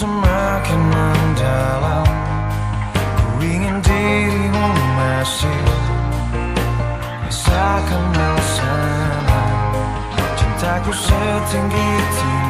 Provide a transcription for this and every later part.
semakin mendalam. Ku ingin dirimu masih rasakan sama Cintaku setinggi-tinggi hatimu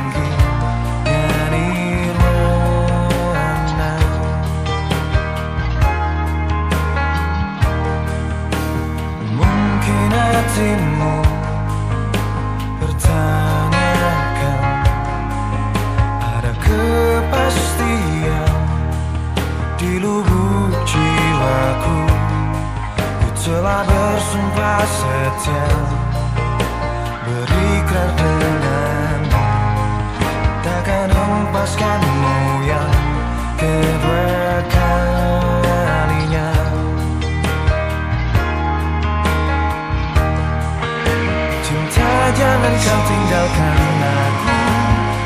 Telah bersumpah setia Berikrar denganmu Takkan hempaskanmu yang kedua kalinya jangan kau tinggalkan aku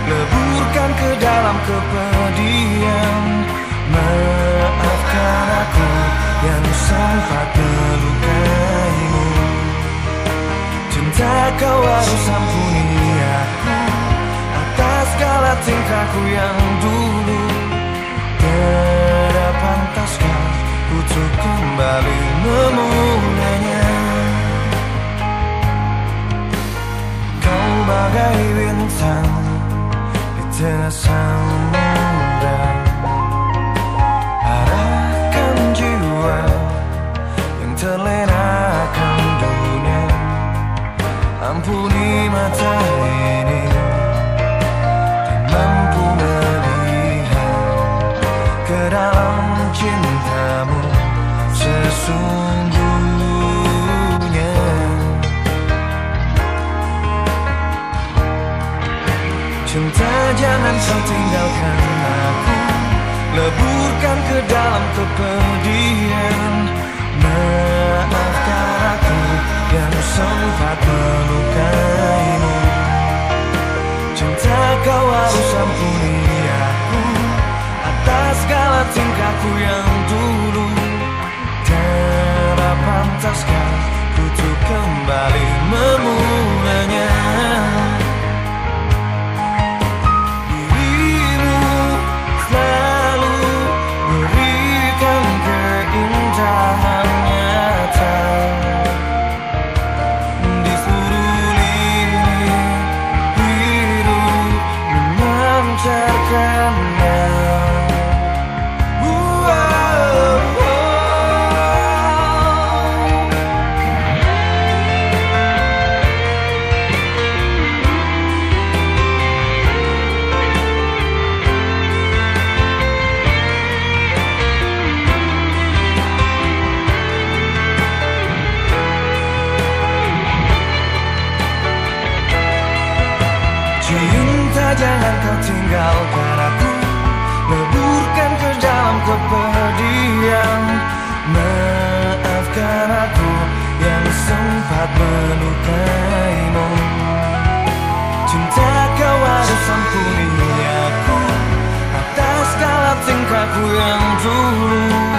Leburkan ke dalam kepedihan. Maafkan aku yang sempat Cinta kau harus ampuni aku Atas segala tingkahku yang dulu Tidak pantaskah untuk kembali memulainya bagai bintang di tengah samudra cintamu sesungguhnya. Cinta jangan kau tinggalkan aku. Leburkan ke dalam kepedihan. Maafkan aku yang sempat melukaimu Cinta kau harus ampuni jangan kau tinggalkan aku Leburkan ke dalam kepedihan. Maafkan aku yang sempat melukaimu. Cinta kau harus ampuni aku Atas segala tingkahku yang dulu